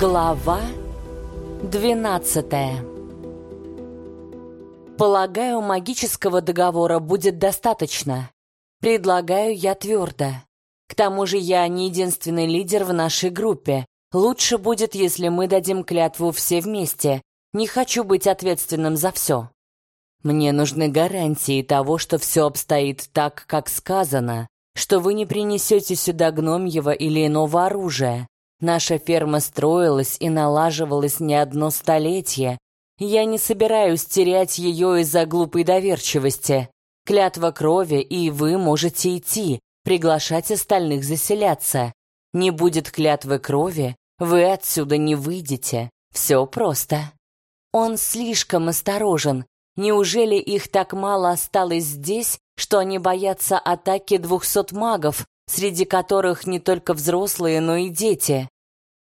Глава двенадцатая Полагаю, магического договора будет достаточно. Предлагаю я твердо. К тому же я не единственный лидер в нашей группе. Лучше будет, если мы дадим клятву все вместе. Не хочу быть ответственным за все. Мне нужны гарантии того, что все обстоит так, как сказано, что вы не принесете сюда гномьего или иного оружия. Наша ферма строилась и налаживалась не одно столетие, я не собираюсь терять ее из-за глупой доверчивости. Клятва крови, и вы можете идти, приглашать остальных заселяться. Не будет клятвы крови, вы отсюда не выйдете. Все просто. Он слишком осторожен. Неужели их так мало осталось здесь, что они боятся атаки двухсот магов, среди которых не только взрослые, но и дети?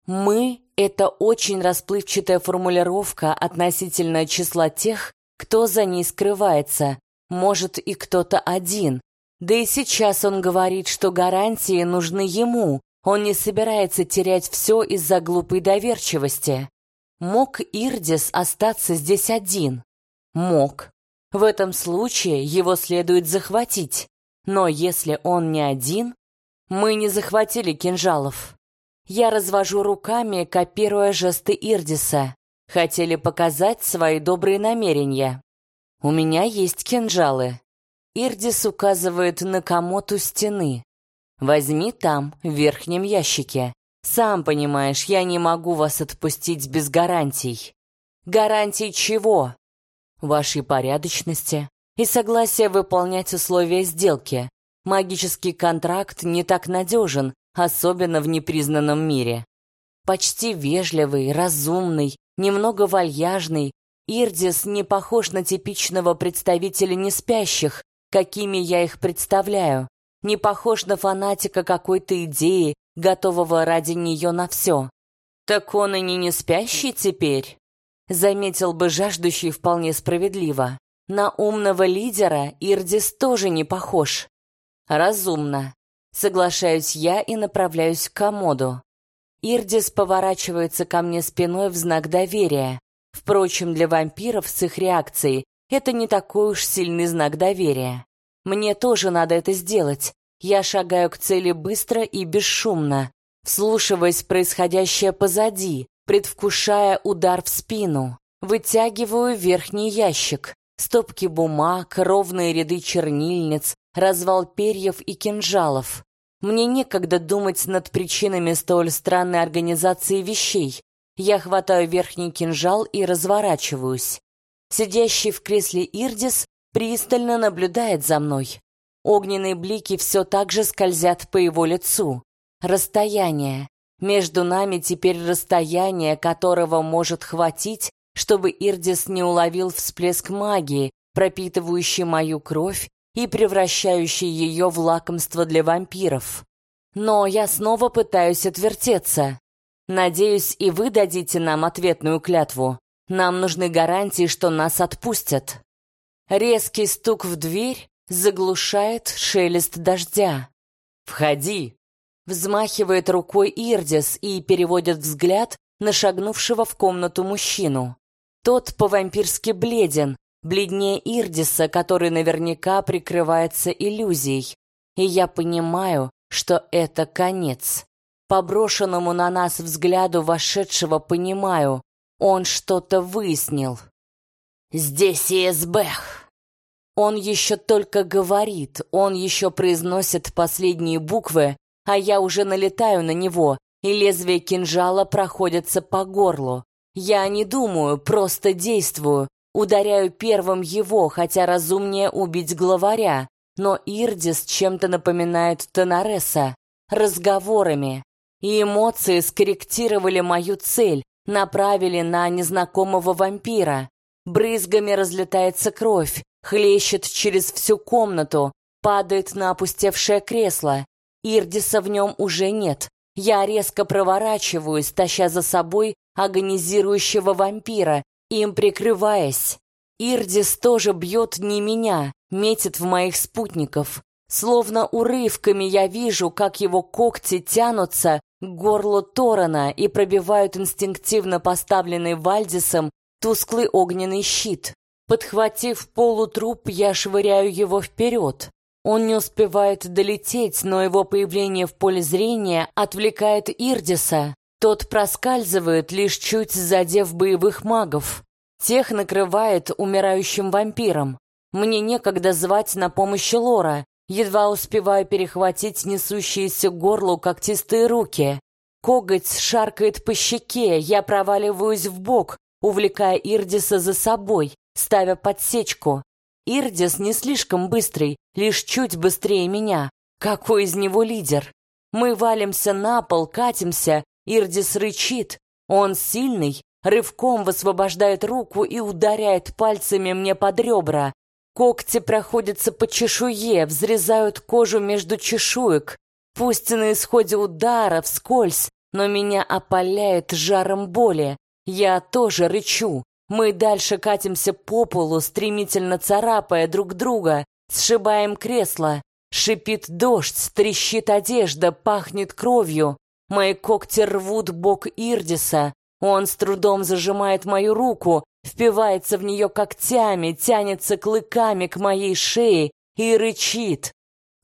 Мы это очень расплывчатая формулировка относительно числа тех, кто за ней скрывается, может и кто-то один. Да и сейчас он говорит, что гарантии нужны ему, он не собирается терять все из-за глупой доверчивости. Мог Ирдис остаться здесь один? Мог. В этом случае его следует захватить. Но если он не один, мы не захватили кинжалов. Я развожу руками, копируя жесты Ирдиса. Хотели показать свои добрые намерения. У меня есть кинжалы. Ирдис указывает на комод у стены. Возьми там, в верхнем ящике. Сам понимаешь, я не могу вас отпустить без гарантий. Гарантий чего? Вашей порядочности и согласия выполнять условия сделки. Магический контракт не так надежен, особенно в непризнанном мире. Почти вежливый, разумный, немного вальяжный, Ирдис не похож на типичного представителя неспящих, какими я их представляю, не похож на фанатика какой-то идеи, готового ради нее на все. Так он и не неспящий теперь? Заметил бы жаждущий вполне справедливо. На умного лидера Ирдис тоже не похож. Разумно. Соглашаюсь я и направляюсь к комоду. Ирдис поворачивается ко мне спиной в знак доверия. Впрочем, для вампиров с их реакцией это не такой уж сильный знак доверия. Мне тоже надо это сделать. Я шагаю к цели быстро и бесшумно, вслушиваясь в происходящее позади, предвкушая удар в спину. Вытягиваю верхний ящик. Стопки бумаг, ровные ряды чернильниц, развал перьев и кинжалов. Мне некогда думать над причинами столь странной организации вещей. Я хватаю верхний кинжал и разворачиваюсь. Сидящий в кресле Ирдис пристально наблюдает за мной. Огненные блики все так же скользят по его лицу. Расстояние. Между нами теперь расстояние, которого может хватить, чтобы Ирдис не уловил всплеск магии, пропитывающий мою кровь и превращающий ее в лакомство для вампиров. Но я снова пытаюсь отвертеться. Надеюсь, и вы дадите нам ответную клятву. Нам нужны гарантии, что нас отпустят. Резкий стук в дверь заглушает шелест дождя. «Входи!» Взмахивает рукой Ирдис и переводит взгляд на шагнувшего в комнату мужчину. Тот по-вампирски бледен, бледнее Ирдиса, который наверняка прикрывается иллюзией. И я понимаю, что это конец. По брошенному на нас взгляду вошедшего понимаю, он что-то выяснил. «Здесь ИСБХ!» Он еще только говорит, он еще произносит последние буквы, а я уже налетаю на него, и лезвие кинжала проходится по горлу. Я не думаю, просто действую, Ударяю первым его, хотя разумнее убить главаря, но Ирдис чем-то напоминает Тонареса, разговорами. И эмоции скорректировали мою цель, направили на незнакомого вампира. Брызгами разлетается кровь, хлещет через всю комнату, падает на опустевшее кресло. Ирдиса в нем уже нет. Я резко проворачиваюсь, таща за собой агонизирующего вампира, им прикрываясь. Ирдис тоже бьет не меня, метит в моих спутников. Словно урывками я вижу, как его когти тянутся, к горлу Торана и пробивают инстинктивно поставленный Вальдисом тусклый огненный щит. Подхватив полутруп, я швыряю его вперед. Он не успевает долететь, но его появление в поле зрения отвлекает Ирдиса. Тот проскальзывает, лишь чуть задев боевых магов. Тех накрывает умирающим вампиром. Мне некогда звать на помощь Лора. Едва успеваю перехватить несущиеся к горлу когтистые руки. Коготь шаркает по щеке, я проваливаюсь в бок, увлекая Ирдиса за собой, ставя подсечку. Ирдис не слишком быстрый, лишь чуть быстрее меня. Какой из него лидер? Мы валимся на пол, катимся, Ирдис рычит. Он сильный, рывком высвобождает руку и ударяет пальцами мне под ребра. Когти проходятся по чешуе, взрезают кожу между чешуек. Пусть на исходе удара, вскользь, но меня опаляет жаром боли. Я тоже рычу. Мы дальше катимся по полу, стремительно царапая друг друга, сшибаем кресло. Шипит дождь, трещит одежда, пахнет кровью. Мои когти рвут бок Ирдиса. Он с трудом зажимает мою руку, впивается в нее когтями, тянется клыками к моей шее и рычит.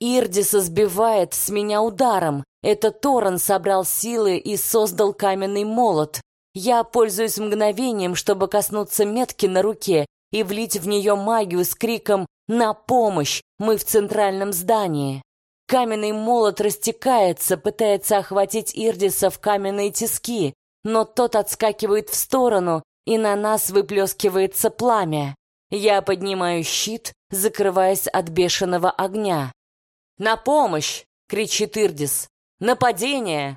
Ирдиса сбивает с меня ударом. Это Торан собрал силы и создал каменный молот. Я пользуюсь мгновением, чтобы коснуться метки на руке и влить в нее магию с криком «На помощь! Мы в центральном здании!». Каменный молот растекается, пытается охватить Ирдиса в каменные тиски, но тот отскакивает в сторону, и на нас выплескивается пламя. Я поднимаю щит, закрываясь от бешеного огня. «На помощь!» — кричит Ирдис. «Нападение!»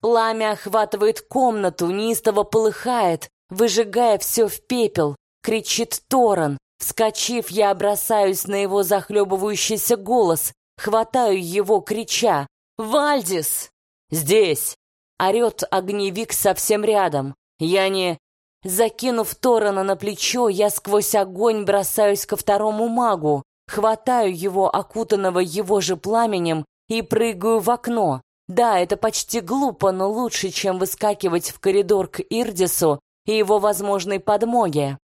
Пламя охватывает комнату, неистово полыхает, выжигая все в пепел. Кричит Торан. Вскочив, я бросаюсь на его захлебывающийся голос, хватаю его, крича «Вальдис!» «Здесь!» Орет огневик совсем рядом. Я не... Закинув Торана на плечо, я сквозь огонь бросаюсь ко второму магу, хватаю его, окутанного его же пламенем, и прыгаю в окно. Да, это почти глупо, но лучше, чем выскакивать в коридор к Ирдису и его возможной подмоге.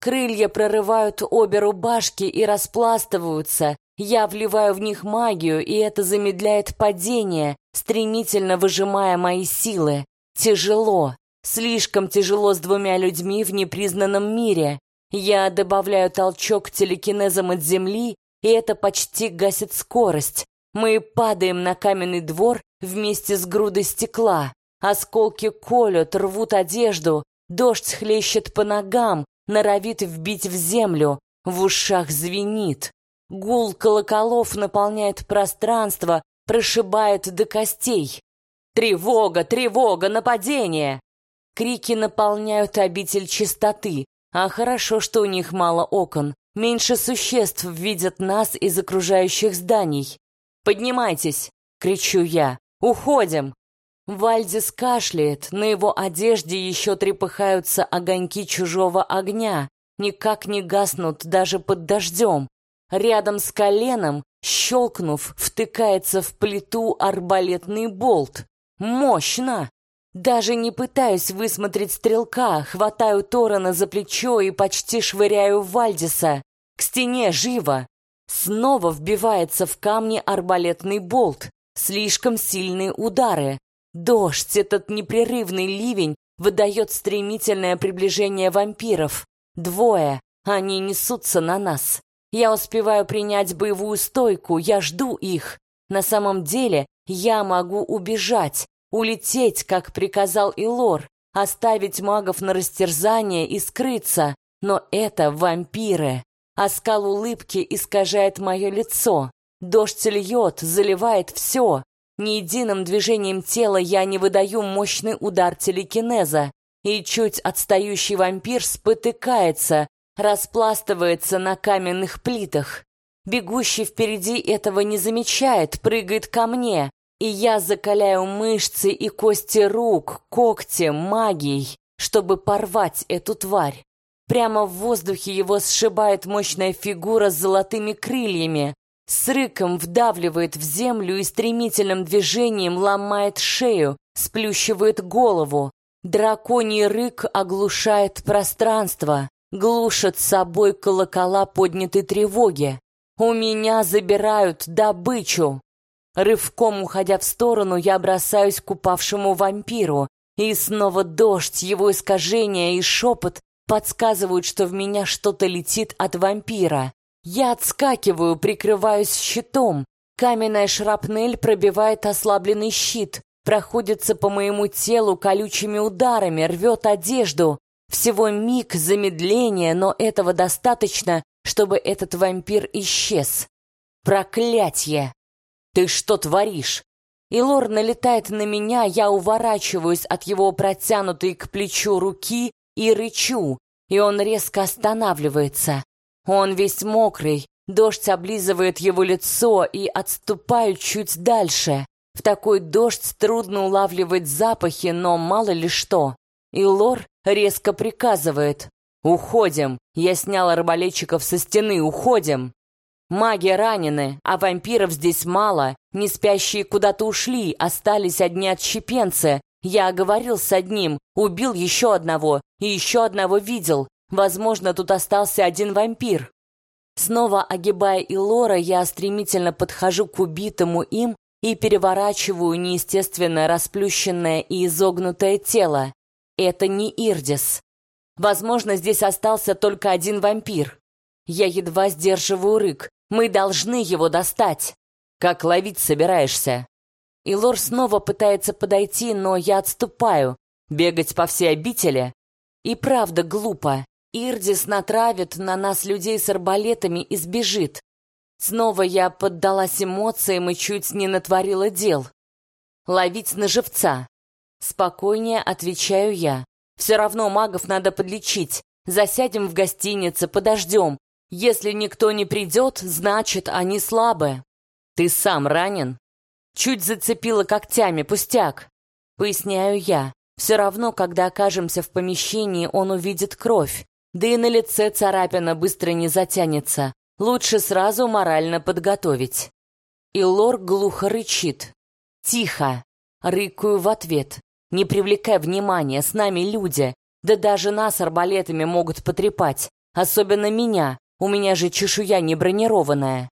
Крылья прорывают обе рубашки и распластываются. Я вливаю в них магию, и это замедляет падение, стремительно выжимая мои силы. Тяжело. Слишком тяжело с двумя людьми в непризнанном мире. Я добавляю толчок телекинезом от земли, и это почти гасит скорость. Мы падаем на каменный двор вместе с грудой стекла. Осколки колют, рвут одежду, дождь хлещет по ногам, норовит вбить в землю, в ушах звенит. Гул колоколов наполняет пространство, прошибает до костей. «Тревога! Тревога! Нападение!» Крики наполняют обитель чистоты, а хорошо, что у них мало окон. Меньше существ видят нас из окружающих зданий. «Поднимайтесь!» — кричу я. «Уходим!» Вальдис кашляет, на его одежде еще трепыхаются огоньки чужого огня, никак не гаснут даже под дождем. Рядом с коленом, щелкнув, втыкается в плиту арбалетный болт. Мощно! Даже не пытаюсь высмотреть стрелка, хватаю Торана за плечо и почти швыряю Вальдиса. К стене, живо! Снова вбивается в камни арбалетный болт. Слишком сильные удары. Дождь, этот непрерывный ливень, выдает стремительное приближение вампиров. Двое. Они несутся на нас. Я успеваю принять боевую стойку, я жду их. На самом деле, я могу убежать, улететь, как приказал Илор, оставить магов на растерзание и скрыться. Но это вампиры. Оскал улыбки искажает мое лицо. Дождь льет, заливает все. Ни единым движением тела я не выдаю мощный удар телекинеза. И чуть отстающий вампир спотыкается, распластывается на каменных плитах. Бегущий впереди этого не замечает, прыгает ко мне, и я закаляю мышцы и кости рук, когти, магией, чтобы порвать эту тварь. Прямо в воздухе его сшибает мощная фигура с золотыми крыльями, с рыком вдавливает в землю и стремительным движением ломает шею, сплющивает голову. Драконий рык оглушает пространство, глушит с собой колокола поднятой тревоги. У меня забирают добычу. Рывком уходя в сторону, я бросаюсь к упавшему вампиру. И снова дождь, его искажения и шепот подсказывают, что в меня что-то летит от вампира. Я отскакиваю, прикрываюсь щитом. Каменная шрапнель пробивает ослабленный щит, проходится по моему телу колючими ударами, рвет одежду. Всего миг замедления, но этого достаточно, чтобы этот вампир исчез. Проклятье! Ты что творишь? И Лор налетает на меня, я уворачиваюсь от его протянутой к плечу руки и рычу, и он резко останавливается. Он весь мокрый, дождь облизывает его лицо и отступаю чуть дальше. В такой дождь трудно улавливать запахи, но мало ли что. И Лор резко приказывает. «Уходим! Я снял арбалетчиков со стены, уходим!» Маги ранены, а вампиров здесь мало. Не спящие куда-то ушли, остались одни отщепенцы. Я говорил с одним, убил еще одного и еще одного видел. Возможно, тут остался один вампир. Снова огибая Илора, я стремительно подхожу к убитому им и переворачиваю неестественно расплющенное и изогнутое тело. Это не Ирдис. Возможно, здесь остался только один вампир. Я едва сдерживаю рык. Мы должны его достать. Как ловить собираешься? И Лор снова пытается подойти, но я отступаю. Бегать по всей обители? И правда глупо. Ирдис натравит на нас людей с арбалетами и сбежит. Снова я поддалась эмоциям и чуть не натворила дел. Ловить на живца. Спокойнее отвечаю я. Все равно магов надо подлечить. Засядем в гостинице, подождем. Если никто не придет, значит, они слабы. Ты сам ранен? Чуть зацепила когтями, пустяк. Поясняю я. Все равно, когда окажемся в помещении, он увидит кровь. Да и на лице царапина быстро не затянется. Лучше сразу морально подготовить. И Лор глухо рычит. «Тихо!» Рыкаю в ответ. «Не привлекай внимания, с нами люди. Да даже нас арбалетами могут потрепать. Особенно меня. У меня же чешуя не бронированная.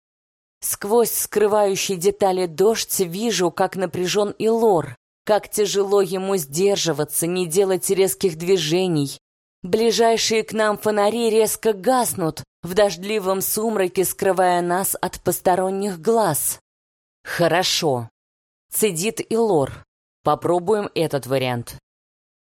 Сквозь скрывающие детали дождь вижу, как напряжен и лор, как тяжело ему сдерживаться, не делать резких движений. Ближайшие к нам фонари резко гаснут, в дождливом сумраке скрывая нас от посторонних глаз. Хорошо. Цедит и лор. Попробуем этот вариант.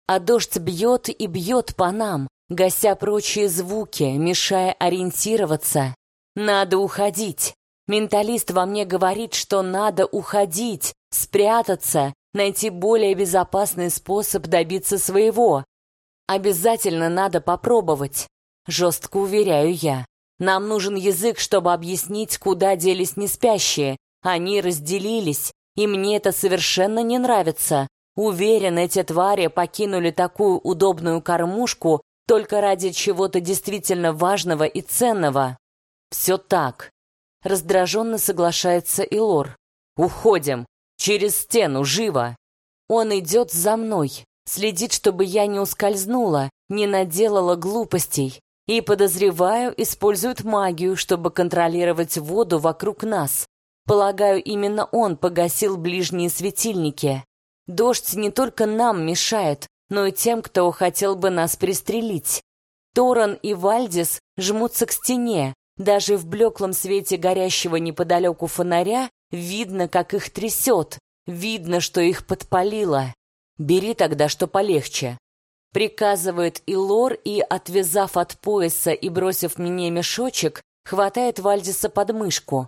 А дождь бьет и бьет по нам, гася прочие звуки, мешая ориентироваться. Надо уходить. Менталист во мне говорит, что надо уходить, спрятаться, найти более безопасный способ добиться своего. Обязательно надо попробовать. Жестко уверяю я. Нам нужен язык, чтобы объяснить, куда делись неспящие. Они разделились, и мне это совершенно не нравится. Уверен, эти твари покинули такую удобную кормушку только ради чего-то действительно важного и ценного. Все так. Раздраженно соглашается Илор. Уходим. Через стену, живо. Он идет за мной, следит, чтобы я не ускользнула, не наделала глупостей. И, подозреваю, использует магию, чтобы контролировать воду вокруг нас. Полагаю, именно он погасил ближние светильники. Дождь не только нам мешает, но и тем, кто хотел бы нас пристрелить. Торан и Вальдис жмутся к стене. Даже в блеклом свете горящего неподалеку фонаря видно, как их трясет. Видно, что их подпалило. Бери тогда, что полегче. Приказывает Илор и, отвязав от пояса и бросив мне мешочек, хватает Вальдиса под мышку.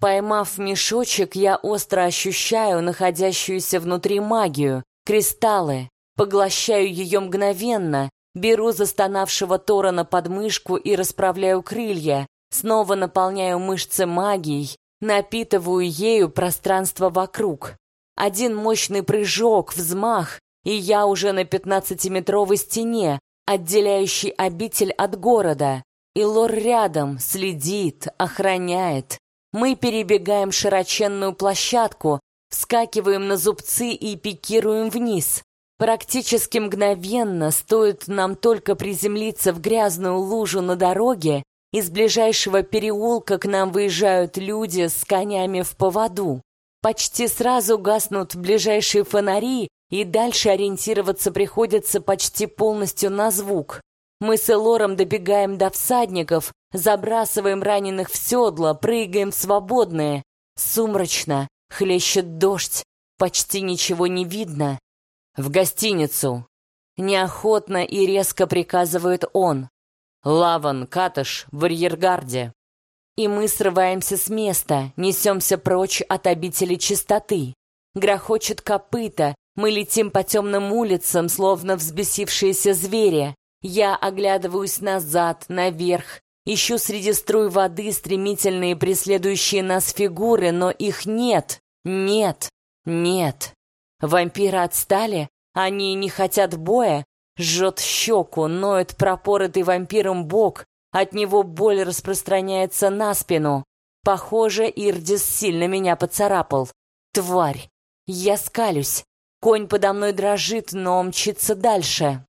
Поймав мешочек, я остро ощущаю находящуюся внутри магию, кристаллы, Поглощаю ее мгновенно, беру застонавшего Торана под мышку и расправляю крылья, снова наполняю мышцы магией, напитываю ею пространство вокруг. Один мощный прыжок, взмах, и я уже на пятнадцатиметровой стене, отделяющей обитель от города. И Лор рядом, следит, охраняет. Мы перебегаем широченную площадку, Вскакиваем на зубцы и пикируем вниз. Практически мгновенно, стоит нам только приземлиться в грязную лужу на дороге, из ближайшего переулка к нам выезжают люди с конями в поводу. Почти сразу гаснут ближайшие фонари, и дальше ориентироваться приходится почти полностью на звук. Мы с Элором добегаем до всадников, забрасываем раненых в седла, прыгаем свободные. Сумрачно, хлещет дождь, почти ничего не видно. В гостиницу. Неохотно и резко приказывает он. Лаван, Катыш, в арьергарде. И мы срываемся с места, несемся прочь от обители чистоты. Грохочет копыта, мы летим по темным улицам, словно взбесившиеся звери. Я оглядываюсь назад, наверх, ищу среди струй воды стремительные преследующие нас фигуры, но их нет, нет, нет. Вампиры отстали? Они не хотят боя? Жжет щеку, ноет пропоротый вампиром бок, от него боль распространяется на спину. Похоже, Ирдис сильно меня поцарапал. Тварь! Я скалюсь. Конь подо мной дрожит, но мчится дальше.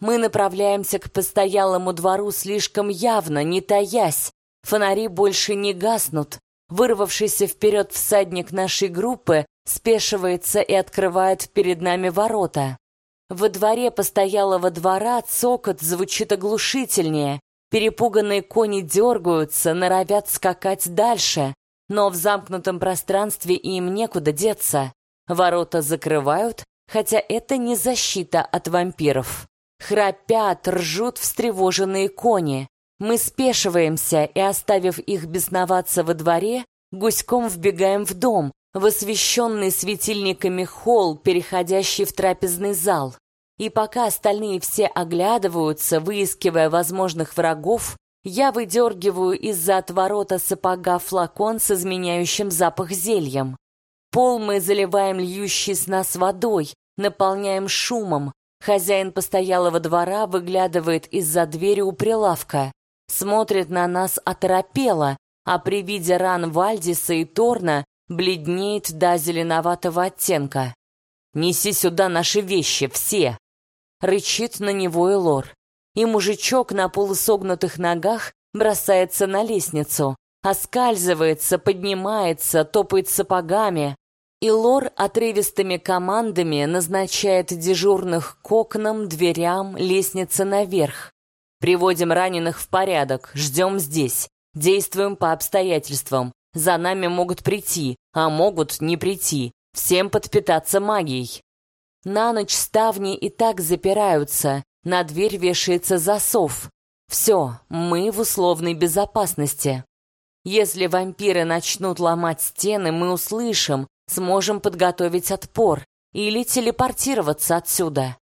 Мы направляемся к постоялому двору слишком явно, не таясь. Фонари больше не гаснут. Вырвавшийся вперед всадник нашей группы спешивается и открывает перед нами ворота. Во дворе постоялого двора цокот звучит оглушительнее. Перепуганные кони дергаются, норовят скакать дальше, но в замкнутом пространстве им некуда деться. Ворота закрывают, хотя это не защита от вампиров. Храпят, ржут встревоженные кони. Мы спешиваемся и, оставив их бесноваться во дворе, гуськом вбегаем в дом, в освещенный светильниками холл, переходящий в трапезный зал. И пока остальные все оглядываются, выискивая возможных врагов, я выдергиваю из-за отворота сапога флакон с изменяющим запах зельем. Пол мы заливаем льющий с нас водой, наполняем шумом. Хозяин постоялого двора выглядывает из-за двери у прилавка, смотрит на нас оторопело, а при виде ран Вальдиса и Торна бледнеет до зеленоватого оттенка. «Неси сюда наши вещи, все!» Рычит на него Элор. И мужичок на полусогнутых ногах бросается на лестницу, оскальзывается, поднимается, топает сапогами. И Лор отрывистыми командами назначает дежурных к окнам, дверям, лестнице наверх. Приводим раненых в порядок, ждем здесь, действуем по обстоятельствам. За нами могут прийти, а могут не прийти. Всем подпитаться магией. На ночь ставни и так запираются, на дверь вешается засов. Все, мы в условной безопасности. Если вампиры начнут ломать стены, мы услышим, сможем подготовить отпор или телепортироваться отсюда.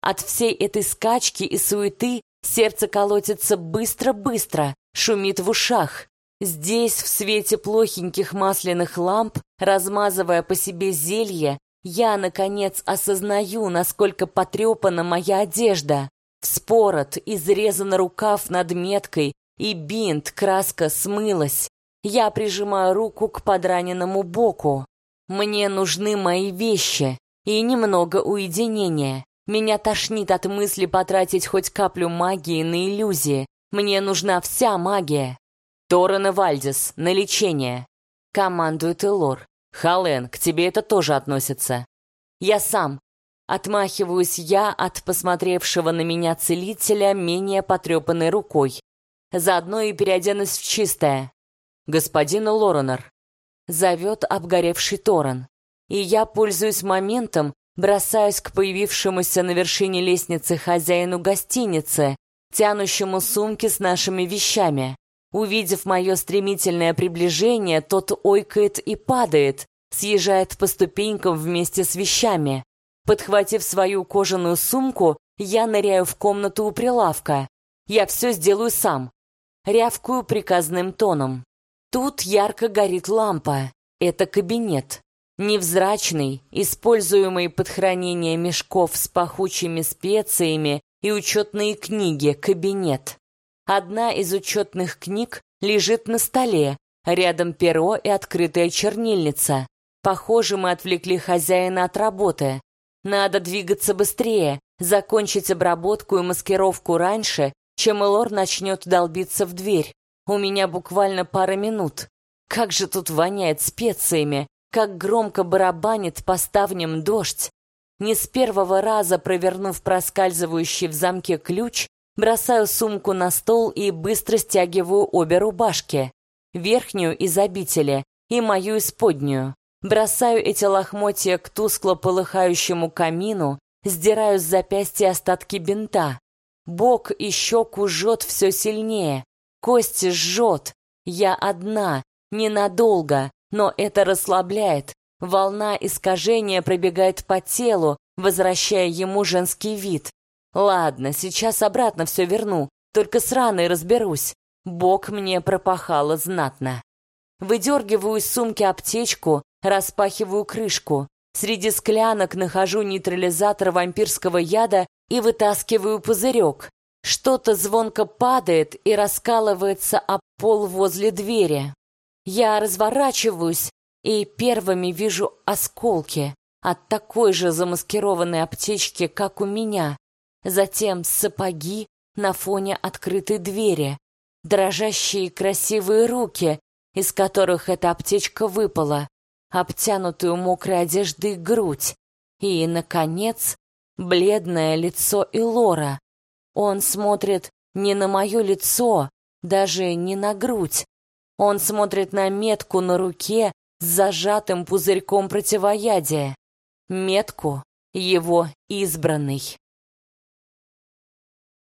От всей этой скачки и суеты сердце колотится быстро-быстро, шумит в ушах. Здесь, в свете плохеньких масляных ламп, размазывая по себе зелье, я, наконец, осознаю, насколько потрепана моя одежда. Вспорот, изрезан рукав над меткой, и бинт, краска смылась. Я прижимаю руку к подраненному боку. Мне нужны мои вещи и немного уединения. Меня тошнит от мысли потратить хоть каплю магии на иллюзии. Мне нужна вся магия. «Торрен и Вальдис, на лечение!» — командует Элор. «Хален, к тебе это тоже относится». «Я сам». Отмахиваюсь я от посмотревшего на меня целителя менее потрепанной рукой. Заодно и переоденусь в чистое. «Господин Лоренор», — зовет обгоревший Торрен. И я, пользуюсь моментом, бросаюсь к появившемуся на вершине лестницы хозяину гостиницы, тянущему сумки с нашими вещами. Увидев мое стремительное приближение, тот ойкает и падает, съезжает по ступенькам вместе с вещами. Подхватив свою кожаную сумку, я ныряю в комнату у прилавка. Я все сделаю сам. Рявкую приказным тоном. Тут ярко горит лампа. Это кабинет. Невзрачный, используемый под хранение мешков с пахучими специями и учетные книги кабинет. Одна из учетных книг лежит на столе, рядом перо и открытая чернильница. Похоже, мы отвлекли хозяина от работы. Надо двигаться быстрее, закончить обработку и маскировку раньше, чем Элор начнет долбиться в дверь. У меня буквально пара минут. Как же тут воняет специями, как громко барабанит по ставням дождь. Не с первого раза провернув проскальзывающий в замке ключ, бросаю сумку на стол и быстро стягиваю обе рубашки. Верхнюю из обители и мою исподнюю. Бросаю эти лохмотья к тускло полыхающему камину, сдираю с запястья остатки бинта. Бок и щеку жжет все сильнее. Кости жжет. Я одна, Ненадолго, но это расслабляет. Волна искажения пробегает по телу, возвращая ему женский вид. Ладно, сейчас обратно все верну, только с раной разберусь. Бог мне пропахало знатно. Выдергиваю из сумки аптечку, распахиваю крышку. Среди склянок нахожу нейтрализатор вампирского яда и вытаскиваю пузырек. Что-то звонко падает и раскалывается об пол возле двери. Я разворачиваюсь и первыми вижу осколки от такой же замаскированной аптечки, как у меня. Затем сапоги на фоне открытой двери, дрожащие красивые руки, из которых эта аптечка выпала, обтянутую мокрой одеждой грудь. И, наконец, бледное лицо Илора. Он смотрит не на мое лицо, даже не на грудь, он смотрит на метку на руке с зажатым пузырьком противоядия. Метку его избранный.